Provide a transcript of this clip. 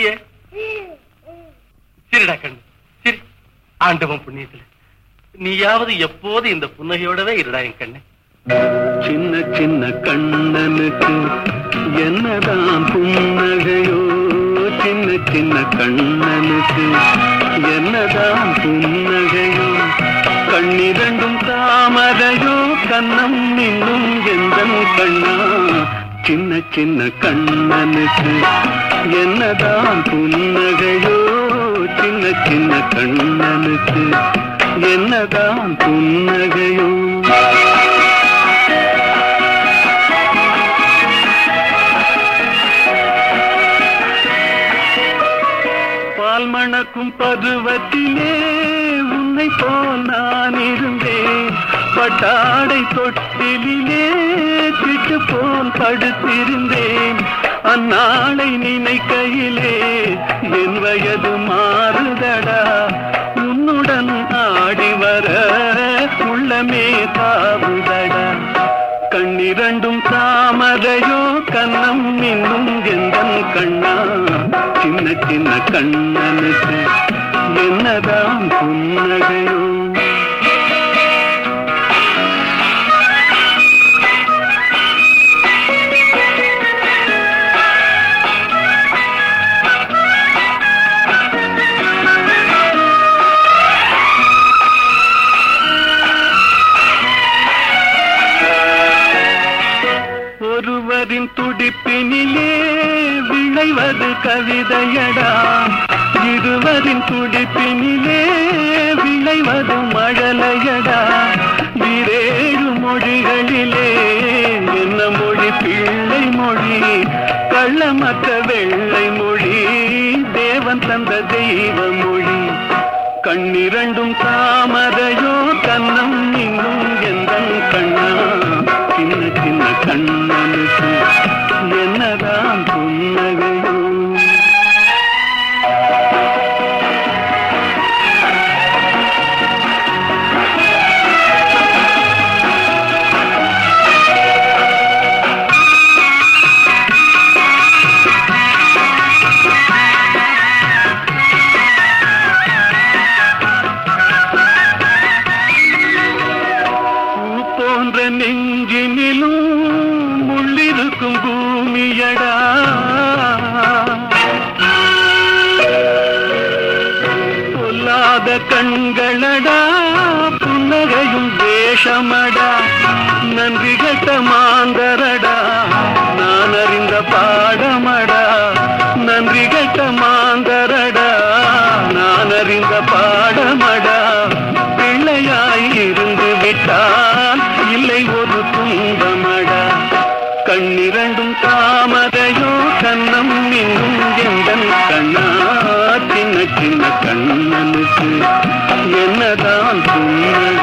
சிரிக்கிறியே சிரிடா கண்ணு சிரி. ஆண்டவன் புண்ணியத்துல. நீயாவது எப்போது இந்த புன்னகையோடவே இருடா என் கண்ணு. சின்ன சின்ன கண்ணனுக்கு என்னதான் புன்னகையோ? சின்ன சின்ன கண்ணனுக்கு என்னதான் புன்னகையோ? கண்ணிரண்டும் தாமரையோ கண்ணம் இன்னும் எந்த கண்ணா? சின்ன சின்ன கண்ணனுக்கு என்னதான் புன்னகையோ சின்ன சின்ன கண்ணனுக்கு? என்னதான் புன்னகையோ? பால்மணக்கும் பருவத்திலே உன்னை போல் நான் இருந்தேன். பட்டாடை தொட்டிலே திட்டு போல் படுத்திருந்தேன். அந்நாளை நினைக்கையிலே என் வயது மாறுதடா. உன்னுடன் ஆடி வர உள்ளமே தாவுதடா கண்ணிரண்டும் தாமரையோ கண்ணம் இன்னும் எந்தன் கண்ணா. சின்ன சின்ன கண்ணனுக்கு என்னதான் புன்னகையோ. ஒருவரின் துடிப்பினிலே விளைவது கவிதையடா. இருவரின் துடிப்பினிலே விளைவது மழலையடா. இரேழு மொழிகளிலே என்ன மொழி? பிள்ளை மொழி கள்ளமக்க வெள்ளை மொழி தேவன் தந்த தெய்வ மொழி. கண்ணிரண்டும் தாமரையோ கண்ணம் இன்னும் எந்த பாத கண்களடா புன்னகையும் வேஷமடா நன்றி கட்ட மாந்தரடா நான் அறிந்த பாடமடா நன்றி கட்ட மாந்தரடா. तुम्हें